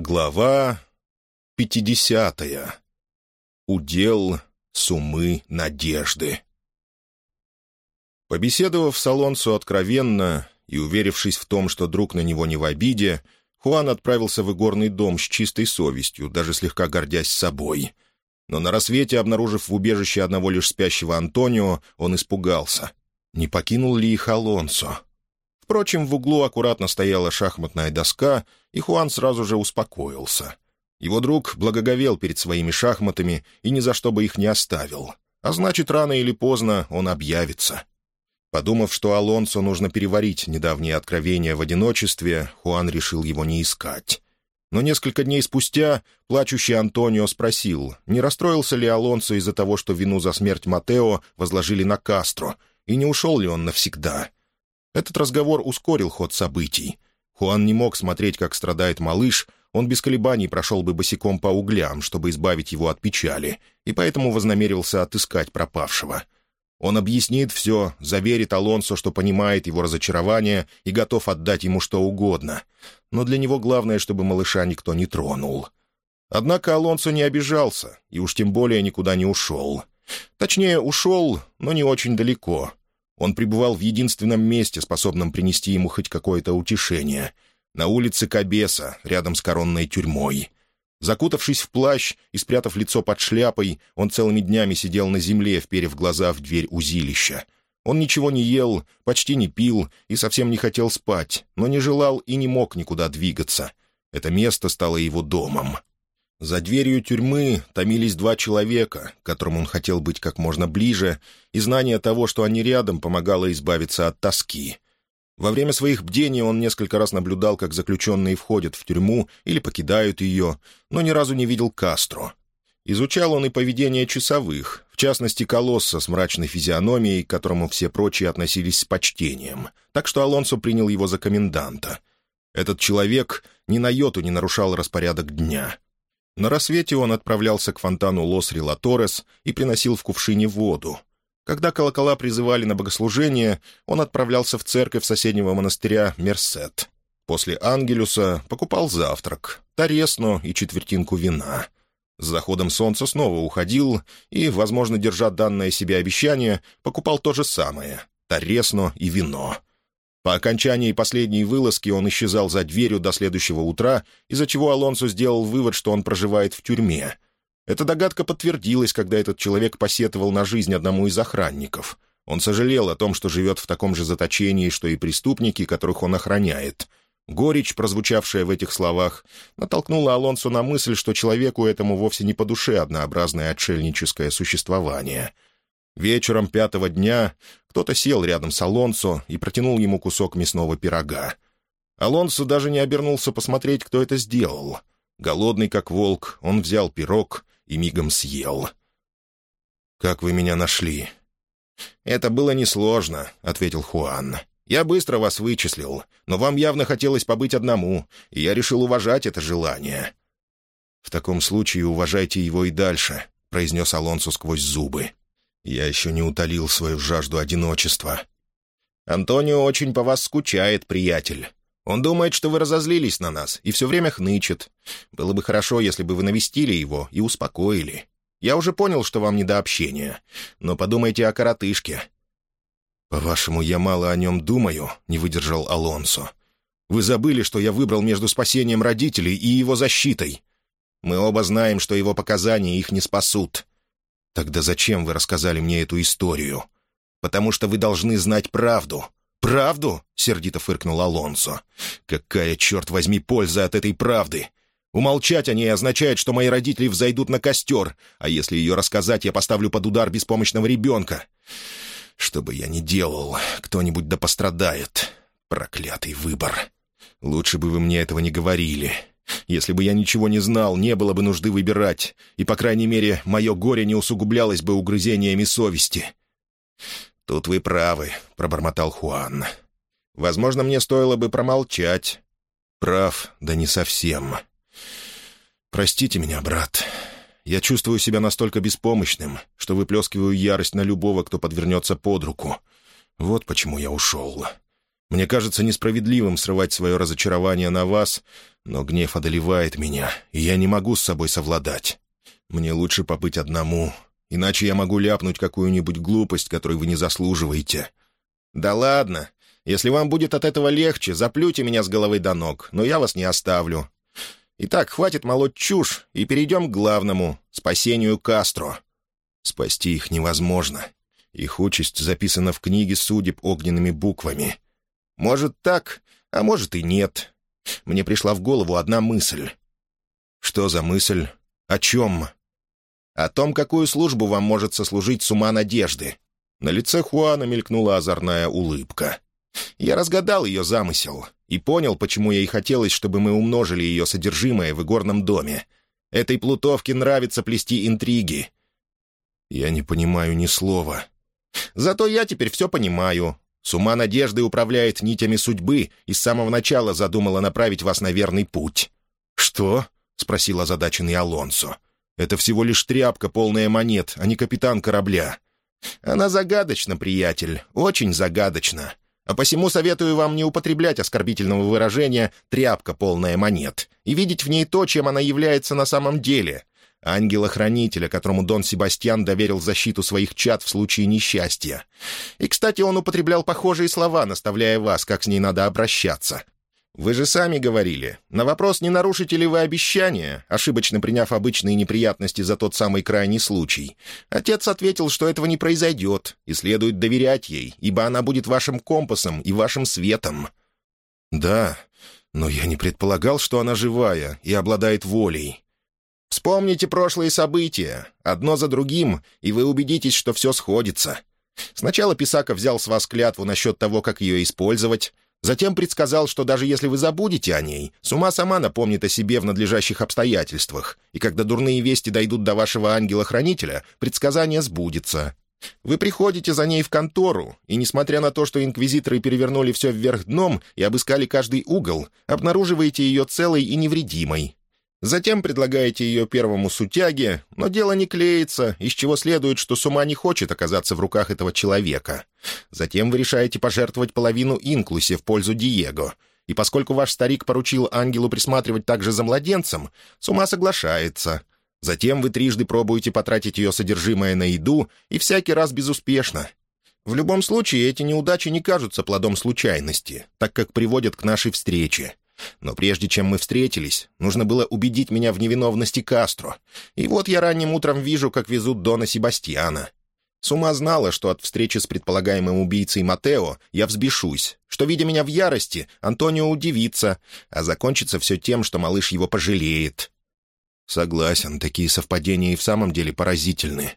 Глава пятидесятая. Удел сумы надежды. Побеседовав с Алонсо откровенно и уверившись в том, что друг на него не в обиде, Хуан отправился в игорный дом с чистой совестью, даже слегка гордясь собой. Но на рассвете, обнаружив в убежище одного лишь спящего Антонио, он испугался. Не покинул ли их Алонсо? Впрочем, в углу аккуратно стояла шахматная доска, и Хуан сразу же успокоился. Его друг благоговел перед своими шахматами и ни за что бы их не оставил. А значит, рано или поздно он объявится. Подумав, что Алонсо нужно переварить недавнее откровение в одиночестве, Хуан решил его не искать. Но несколько дней спустя плачущий Антонио спросил, не расстроился ли Алонсо из-за того, что вину за смерть Матео возложили на Кастро, и не ушел ли он навсегда. Этот разговор ускорил ход событий. Хуан не мог смотреть, как страдает малыш, он без колебаний прошел бы босиком по углям, чтобы избавить его от печали, и поэтому вознамерился отыскать пропавшего. Он объяснит все, заверит Алонсо, что понимает его разочарование и готов отдать ему что угодно. Но для него главное, чтобы малыша никто не тронул. Однако Алонсо не обижался, и уж тем более никуда не ушел. Точнее, ушел, но не очень далеко. Он пребывал в единственном месте, способном принести ему хоть какое-то утешение — на улице Кабеса, рядом с коронной тюрьмой. Закутавшись в плащ и спрятав лицо под шляпой, он целыми днями сидел на земле, вперев глаза в дверь узилища. Он ничего не ел, почти не пил и совсем не хотел спать, но не желал и не мог никуда двигаться. Это место стало его домом. За дверью тюрьмы томились два человека, которым он хотел быть как можно ближе, и знание того, что они рядом, помогало избавиться от тоски. Во время своих бдений он несколько раз наблюдал, как заключенные входят в тюрьму или покидают ее, но ни разу не видел Кастро. Изучал он и поведение часовых, в частности, колосса с мрачной физиономией, к которому все прочие относились с почтением, так что Алонсо принял его за коменданта. Этот человек ни на йоту не нарушал распорядок дня — на рассвете он отправлялся к фонтану Лос-Релаторес и приносил в кувшине воду. Когда колокола призывали на богослужение, он отправлялся в церковь соседнего монастыря Мерсет. После Ангелюса покупал завтрак, таресно и четвертинку вина. С заходом солнца снова уходил и, возможно, держа данное себе обещание, покупал то же самое — таресно и вино — по окончании последней вылазки он исчезал за дверью до следующего утра, из-за чего Алонсо сделал вывод, что он проживает в тюрьме. Эта догадка подтвердилась, когда этот человек посетовал на жизнь одному из охранников. Он сожалел о том, что живет в таком же заточении, что и преступники, которых он охраняет. Горечь, прозвучавшая в этих словах, натолкнула Алонсо на мысль, что человеку этому вовсе не по душе однообразное отшельническое существование — Вечером пятого дня кто-то сел рядом с Алонсо и протянул ему кусок мясного пирога. Алонсо даже не обернулся посмотреть, кто это сделал. Голодный как волк, он взял пирог и мигом съел. «Как вы меня нашли?» «Это было несложно», — ответил Хуан. «Я быстро вас вычислил, но вам явно хотелось побыть одному, и я решил уважать это желание». «В таком случае уважайте его и дальше», — произнес Алонсо сквозь зубы. Я еще не утолил свою жажду одиночества. Антонио очень по вас скучает, приятель. Он думает, что вы разозлились на нас и все время хнычет. Было бы хорошо, если бы вы навестили его и успокоили. Я уже понял, что вам не до общения, но подумайте о коротышке». «По-вашему, я мало о нем думаю?» — не выдержал Алонсо. «Вы забыли, что я выбрал между спасением родителей и его защитой. Мы оба знаем, что его показания их не спасут. «Тогда зачем вы рассказали мне эту историю?» «Потому что вы должны знать правду». «Правду?» — сердито фыркнул Алонсо. «Какая, черт возьми, польза от этой правды? Умолчать о ней означает, что мои родители взойдут на костер, а если ее рассказать, я поставлю под удар беспомощного ребенка. Что бы я ни делал, кто-нибудь да пострадает. Проклятый выбор. Лучше бы вы мне этого не говорили. Если бы я ничего не знал, не было бы нужды выбирать, и, по крайней мере, мое горе не усугублялось бы угрызениями совести». «Тут вы правы», — пробормотал Хуан. «Возможно, мне стоило бы промолчать». «Прав, да не совсем. Простите меня, брат. Я чувствую себя настолько беспомощным, что выплескиваю ярость на любого, кто подвернется под руку. Вот почему я ушел. Мне кажется несправедливым срывать свое разочарование на вас, но гнев одолевает меня, и я не могу с собой совладать. Мне лучше побыть одному, иначе я могу ляпнуть какую-нибудь глупость, которой вы не заслуживаете». «Да ладно. Если вам будет от этого легче, заплюйте меня с головы до ног, но я вас не оставлю. Итак, хватит молоть чушь, и перейдем к главному — спасению Кастро. Спасти их невозможно. Их участь записана в книге судеб огненными буквами. Может так, а может и нет. Мне пришла в голову одна мысль. Что за мысль? О чем? О том, какую службу вам может сослужить с ума надежды. На лице Хуана мелькнула озорная улыбка. Я разгадал ее замысел и понял, почему ей хотелось, чтобы мы умножили ее содержимое в игорном доме. Этой плутовке нравится плести интриги. Я не понимаю ни слова. Зато я теперь все понимаю. С ума надежды управляет нитями судьбы и с самого начала задумала направить вас на верный путь. «Что?» — спросил озадаченный Алонсо. «Это всего лишь тряпка, полная монет, а не капитан корабля». «Она загадочна, приятель, очень загадочна. А посему советую вам не употреблять оскорбительного выражения «тряпка, полная монет» и видеть в ней то, чем она является на самом деле — ангела-хранителя, которому Дон Себастьян доверил защиту своих чад в случае несчастья. И, кстати, он употреблял похожие слова, наставляя вас, как с ней надо обращаться. Вы же сами говорили, на вопрос, не нарушите ли вы обещание, ошибочно приняв обычные неприятности за тот самый крайний случай, отец ответил, что этого не произойдет, и следует доверять ей, ибо она будет вашим компасом и вашим светом. Да, но я не предполагал, что она живая и обладает волей. Вспомните прошлые события, одно за другим, и вы убедитесь, что все сходится. Сначала Писака взял с вас клятву насчет того, как ее использовать, Затем предсказал, что даже если вы забудете о ней, с ума сама напомнит о себе в надлежащих обстоятельствах, и когда дурные вести дойдут до вашего ангела-хранителя, предсказание сбудется. Вы приходите за ней в контору, и, несмотря на то, что инквизиторы перевернули все вверх дном и обыскали каждый угол, обнаруживаете ее целой и невредимой. Затем предлагаете ее первому сутяге, но дело не клеится, из чего следует, что Сума не хочет оказаться в руках этого человека. Затем вы решаете пожертвовать половину инклусе в пользу Диего. И поскольку ваш старик поручил ангелу присматривать также за младенцем, Сума соглашается. Затем вы трижды пробуете потратить ее содержимое на еду, и всякий раз безуспешно. В любом случае, эти неудачи не кажутся плодом случайности, так как приводят к нашей встрече. Но прежде чем мы встретились, нужно было убедить меня в невиновности Кастро. И вот я ранним утром вижу, как везут Дона Себастьяна. Сума знала, что от встречи с предполагаемым убийцей Матео я взбешусь, что, видя меня в ярости, Антонио удивится, а закончится все тем, что малыш его пожалеет. Согласен, такие совпадения и в самом деле поразительны.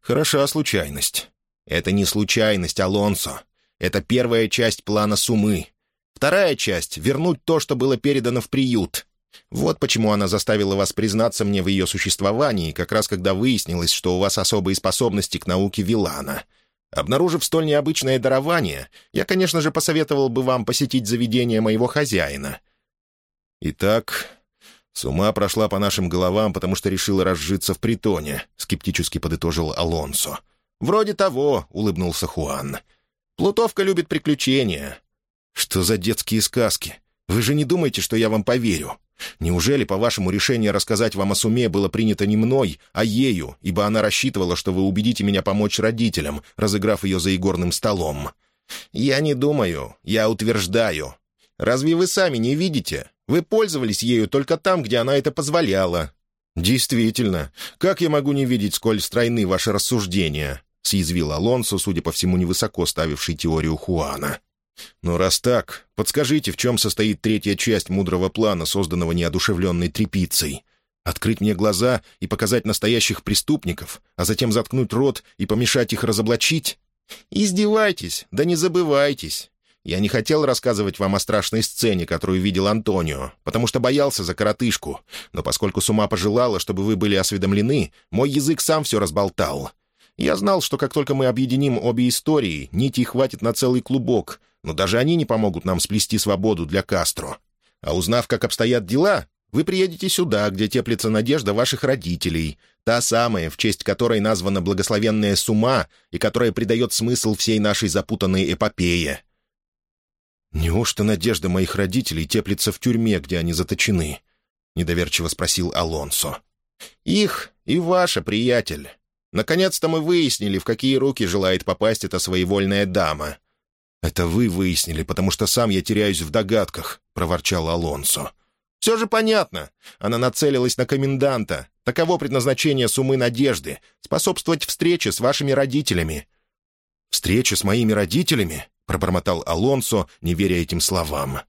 Хороша случайность. Это не случайность, Алонсо. Это первая часть плана Сумы. Вторая часть — вернуть то, что было передано в приют. Вот почему она заставила вас признаться мне в ее существовании, как раз когда выяснилось, что у вас особые способности к науке Вилана. Обнаружив столь необычное дарование, я, конечно же, посоветовал бы вам посетить заведение моего хозяина. Итак, с ума прошла по нашим головам, потому что решила разжиться в притоне, — скептически подытожил Алонсо. «Вроде того», — улыбнулся Хуан. «Плутовка любит приключения. «Что за детские сказки? Вы же не думаете, что я вам поверю? Неужели, по вашему решению рассказать вам о суме было принято не мной, а ею, ибо она рассчитывала, что вы убедите меня помочь родителям, разыграв ее за игорным столом? Я не думаю, я утверждаю. Разве вы сами не видите? Вы пользовались ею только там, где она это позволяла». «Действительно. Как я могу не видеть, сколь стройны ваши рассуждения?» — съязвил Алонсо, судя по всему, невысоко ставивший теорию Хуана. «Но раз так, подскажите, в чем состоит третья часть мудрого плана, созданного неодушевленной трепицей? Открыть мне глаза и показать настоящих преступников, а затем заткнуть рот и помешать их разоблачить? Издевайтесь, да не забывайтесь. Я не хотел рассказывать вам о страшной сцене, которую видел Антонио, потому что боялся за коротышку, но поскольку с ума пожелала, чтобы вы были осведомлены, мой язык сам все разболтал». Я знал, что как только мы объединим обе истории, нити хватит на целый клубок, но даже они не помогут нам сплести свободу для Кастро. А узнав, как обстоят дела, вы приедете сюда, где теплится надежда ваших родителей, та самая, в честь которой названа благословенная Сума и которая придает смысл всей нашей запутанной эпопее». «Неужто надежда моих родителей теплится в тюрьме, где они заточены?» — недоверчиво спросил Алонсо. «Их и ваша, приятель. Наконец-то мы выяснили, в какие руки желает попасть эта своевольная дама». «Это вы выяснили, потому что сам я теряюсь в догадках», — проворчал Алонсо. «Все же понятно. Она нацелилась на коменданта. Таково предназначение суммы надежды — способствовать встрече с вашими родителями». «Встреча с моими родителями?» — пробормотал Алонсо, не веря этим словам.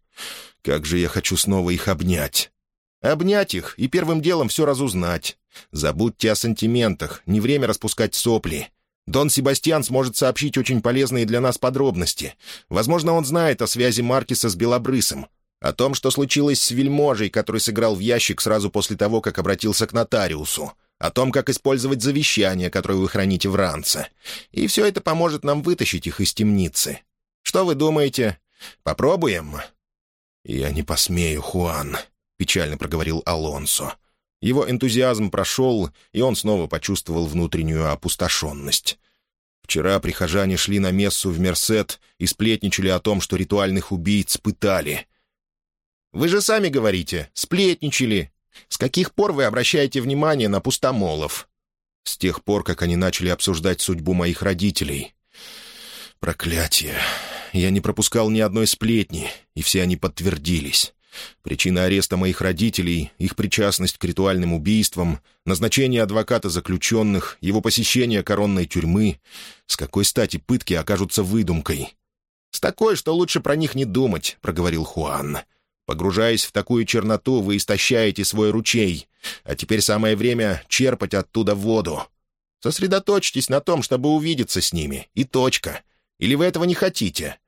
«Как же я хочу снова их обнять!» «Обнять их и первым делом все разузнать. Забудьте о сантиментах, не время распускать сопли. Дон Себастьян сможет сообщить очень полезные для нас подробности. Возможно, он знает о связи Маркиса с Белобрысом, о том, что случилось с вельможей, который сыграл в ящик сразу после того, как обратился к нотариусу, о том, как использовать завещание, которое вы храните в ранце. И все это поможет нам вытащить их из темницы. Что вы думаете? Попробуем?» «Я не посмею, Хуан», — печально проговорил Алонсо. Его энтузиазм прошел, и он снова почувствовал внутреннюю опустошенность. Вчера прихожане шли на мессу в Мерсет и сплетничали о том, что ритуальных убийц пытали. «Вы же сами говорите, сплетничали. С каких пор вы обращаете внимание на пустомолов?» «С тех пор, как они начали обсуждать судьбу моих родителей. Проклятие! Я не пропускал ни одной сплетни, и все они подтвердились. Причина ареста моих родителей, их причастность к ритуальным убийствам, назначение адвоката заключенных, его посещение коронной тюрьмы. С какой стати пытки окажутся выдумкой? «С такой, что лучше про них не думать», — проговорил Хуан. «Погружаясь в такую черноту, вы истощаете свой ручей, а теперь самое время черпать оттуда воду. Сосредоточьтесь на том, чтобы увидеться с ними, и точка. Или вы этого не хотите?»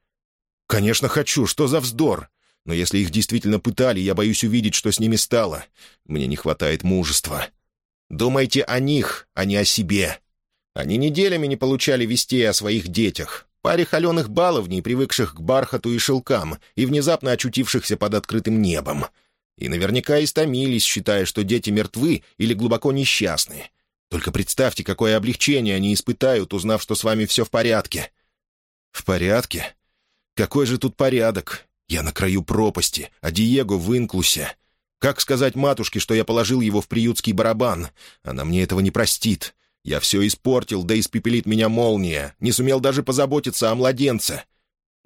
«Конечно хочу. Что за вздор? Но если их действительно пытали, я боюсь увидеть, что с ними стало. Мне не хватает мужества». «Думайте о них, а не о себе. Они неделями не получали вестей о своих детях, паре холеных баловней, привыкших к бархату и шелкам, и внезапно очутившихся под открытым небом. И наверняка истомились, считая, что дети мертвы или глубоко несчастны. Только представьте, какое облегчение они испытают, узнав, что с вами все в порядке». «В порядке? Какой же тут порядок? Я на краю пропасти, а Диего в инклусе. Как сказать матушке, что я положил его в приютский барабан? Она мне этого не простит. Я все испортил, да испепелит меня молния. Не сумел даже позаботиться о младенце.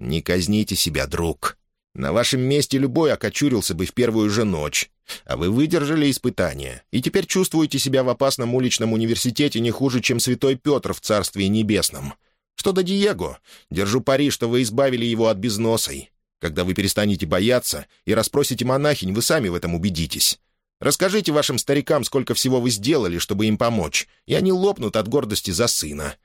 Не казните себя, друг. На вашем месте любой окочурился бы в первую же ночь. А вы выдержали испытание, и теперь чувствуете себя в опасном уличном университете не хуже, чем святой Петр в Царстве Небесном. Что до Диего, держу пари, что вы избавили его от безносой. Когда вы перестанете бояться и расспросите монахинь, вы сами в этом убедитесь. Расскажите вашим старикам, сколько всего вы сделали, чтобы им помочь, и они лопнут от гордости за сына».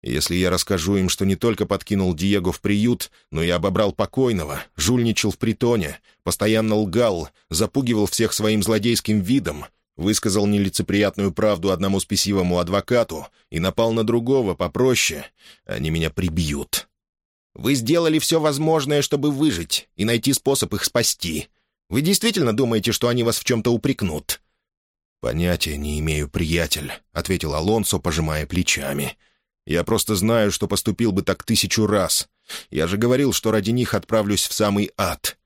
«Если я расскажу им, что не только подкинул Диего в приют, но и обобрал покойного, жульничал в притоне, постоянно лгал, запугивал всех своим злодейским видом, высказал нелицеприятную правду одному спесивому адвокату и напал на другого попроще, они меня прибьют. Вы сделали все возможное, чтобы выжить и найти способ их спасти. Вы действительно думаете, что они вас в чем-то упрекнут?» «Понятия не имею, приятель», — ответил Алонсо, пожимая плечами. «Я просто знаю, что поступил бы так тысячу раз. Я же говорил, что ради них отправлюсь в самый ад».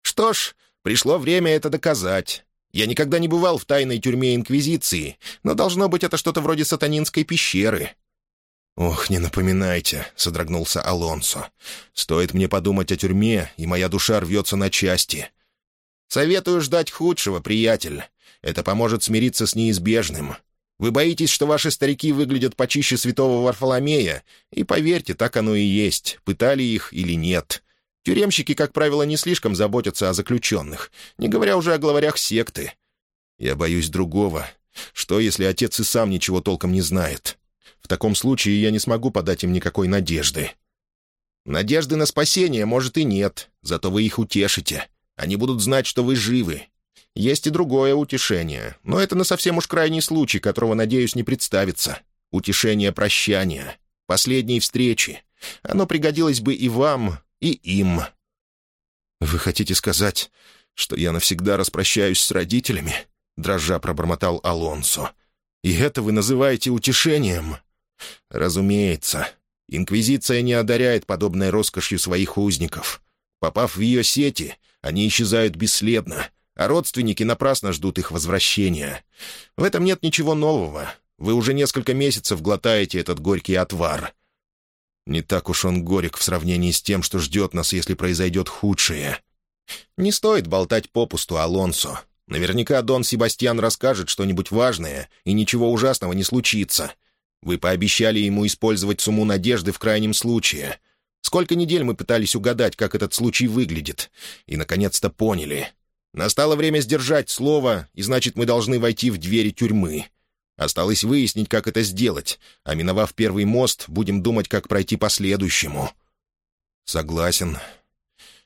«Что ж, пришло время это доказать. Я никогда не бывал в тайной тюрьме Инквизиции, но должно быть это что-то вроде сатанинской пещеры». «Ох, не напоминайте», — содрогнулся Алонсо. «Стоит мне подумать о тюрьме, и моя душа рвется на части». «Советую ждать худшего, приятель. Это поможет смириться с неизбежным. Вы боитесь, что ваши старики выглядят почище святого Варфоломея, и поверьте, так оно и есть, пытали их или нет. Тюремщики, как правило, не слишком заботятся о заключенных, не говоря уже о главарях секты. Я боюсь другого. Что, если отец и сам ничего толком не знает? В таком случае я не смогу подать им никакой надежды. Надежды на спасение, может, и нет, зато вы их утешите. Они будут знать, что вы живы. Есть и другое утешение, но это на совсем уж крайний случай, которого, надеюсь, не представится. Утешение прощания, последней встречи. Оно пригодилось бы и вам, и им». «Вы хотите сказать, что я навсегда распрощаюсь с родителями?» — дрожа пробормотал Алонсо. «И это вы называете утешением?» «Разумеется. Инквизиция не одаряет подобной роскошью своих узников. Попав в ее сети, они исчезают бесследно, а родственники напрасно ждут их возвращения. В этом нет ничего нового. Вы уже несколько месяцев глотаете этот горький отвар. Не так уж он горек в сравнении с тем, что ждет нас, если произойдет худшее. Не стоит болтать попусту, Алонсо. Наверняка Дон Себастьян расскажет что-нибудь важное, и ничего ужасного не случится. Вы пообещали ему использовать сумму надежды в крайнем случае. Сколько недель мы пытались угадать, как этот случай выглядит, и, наконец-то, поняли. Настало время сдержать слово, и значит, мы должны войти в двери тюрьмы. Осталось выяснить, как это сделать, а миновав первый мост, будем думать, как пройти по следующему. Согласен.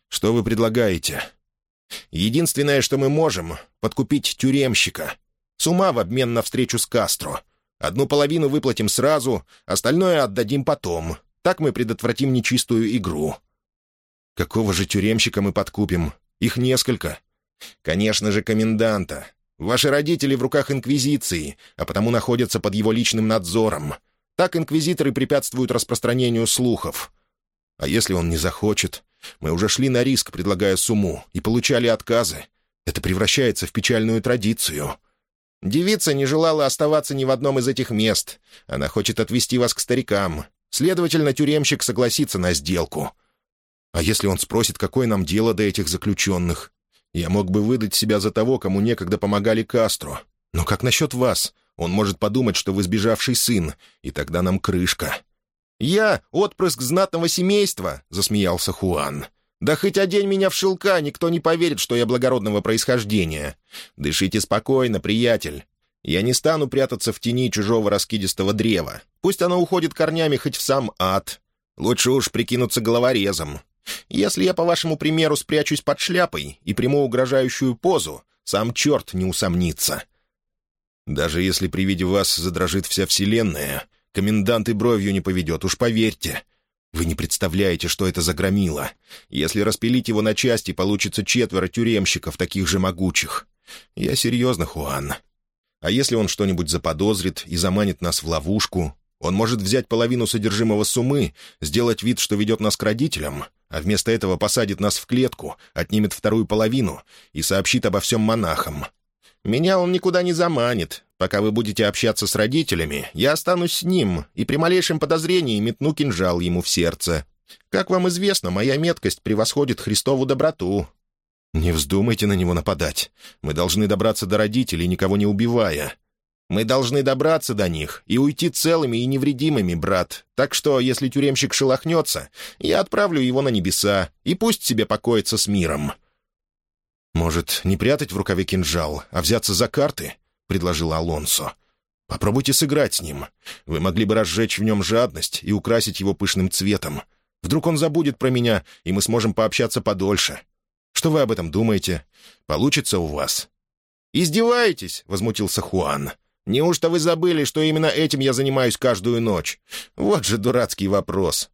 Что вы предлагаете? Единственное, что мы можем — подкупить тюремщика. С ума в обмен на встречу с Кастро. Одну половину выплатим сразу, остальное отдадим потом. Так мы предотвратим нечистую игру. Какого же тюремщика мы подкупим? Их несколько. Конечно же, коменданта. Ваши родители в руках Инквизиции, а потому находятся под его личным надзором. Так инквизиторы препятствуют распространению слухов. А если он не захочет? Мы уже шли на риск, предлагая сумму, и получали отказы. Это превращается в печальную традицию. Девица не желала оставаться ни в одном из этих мест. Она хочет отвезти вас к старикам. Следовательно, тюремщик согласится на сделку. А если он спросит, какое нам дело до этих заключенных? Я мог бы выдать себя за того, кому некогда помогали Кастро. Но как насчет вас? Он может подумать, что вы сбежавший сын, и тогда нам крышка. «Я — отпрыск знатного семейства», — засмеялся Хуан. «Да хоть одень меня в шелка, никто не поверит, что я благородного происхождения. Дышите спокойно, приятель. Я не стану прятаться в тени чужого раскидистого древа. Пусть оно уходит корнями хоть в сам ад. Лучше уж прикинуться головорезом. Если я, по вашему примеру, спрячусь под шляпой и приму угрожающую позу, сам черт не усомнится». «Даже если при виде вас задрожит вся вселенная, Комендант и бровью не поведет, уж поверьте. Вы не представляете, что это за громила. Если распилить его на части, получится четверо тюремщиков, таких же могучих. Я серьезно, Хуан. А если он что-нибудь заподозрит и заманит нас в ловушку, он может взять половину содержимого суммы, сделать вид, что ведет нас к родителям, а вместо этого посадит нас в клетку, отнимет вторую половину и сообщит обо всем монахам. Меня он никуда не заманит. Пока вы будете общаться с родителями, я останусь с ним и при малейшем подозрении метну кинжал ему в сердце. Как вам известно, моя меткость превосходит Христову доброту». «Не вздумайте на него нападать. Мы должны добраться до родителей, никого не убивая». «Мы должны добраться до них и уйти целыми и невредимыми, брат. Так что, если тюремщик шелохнется, я отправлю его на небеса, и пусть себе покоится с миром». «Может, не прятать в рукаве кинжал, а взяться за карты?» — предложил Алонсо. «Попробуйте сыграть с ним. Вы могли бы разжечь в нем жадность и украсить его пышным цветом. Вдруг он забудет про меня, и мы сможем пообщаться подольше. Что вы об этом думаете? Получится у вас?» «Издеваетесь?» — возмутился Хуан. «Неужто вы забыли, что именно этим я занимаюсь каждую ночь? Вот же дурацкий вопрос.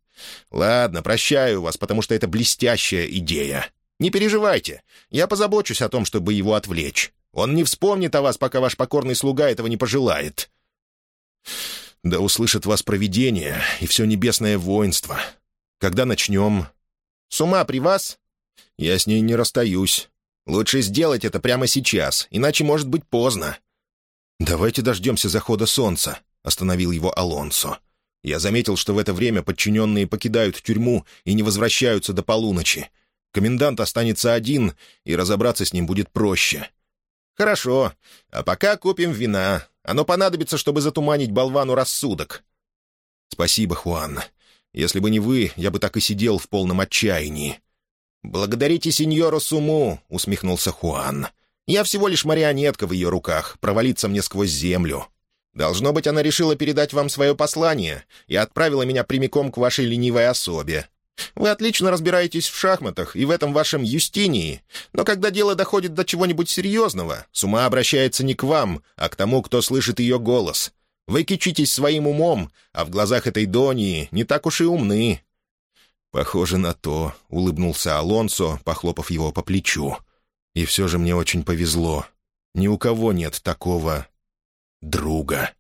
Ладно, прощаю вас, потому что это блестящая идея. Не переживайте, я позабочусь о том, чтобы его отвлечь. Он не вспомнит о вас, пока ваш покорный слуга этого не пожелает». «Да услышит вас провидение и все небесное воинство. Когда начнем?» «С ума при вас?» «Я с ней не расстаюсь. Лучше сделать это прямо сейчас, иначе может быть поздно». «Давайте дождемся захода солнца», — остановил его Алонсо. «Я заметил, что в это время подчиненные покидают тюрьму и не возвращаются до полуночи. Комендант останется один, и разобраться с ним будет проще». «Хорошо. А пока купим вина. Оно понадобится, чтобы затуманить болвану рассудок». «Спасибо, Хуан. Если бы не вы, я бы так и сидел в полном отчаянии». «Благодарите сеньору Суму», — усмехнулся Хуан. «Я всего лишь марионетка в ее руках, провалиться мне сквозь землю. Должно быть, она решила передать вам свое послание и отправила меня прямиком к вашей ленивой особе. Вы отлично разбираетесь в шахматах и в этом вашем Юстинии, но когда дело доходит до чего-нибудь серьезного, с ума обращается не к вам, а к тому, кто слышит ее голос. Вы кичитесь своим умом, а в глазах этой Донии не так уж и умны». «Похоже на то», — улыбнулся Алонсо, похлопав его по плечу. «И все же мне очень повезло. Ни у кого нет такого друга».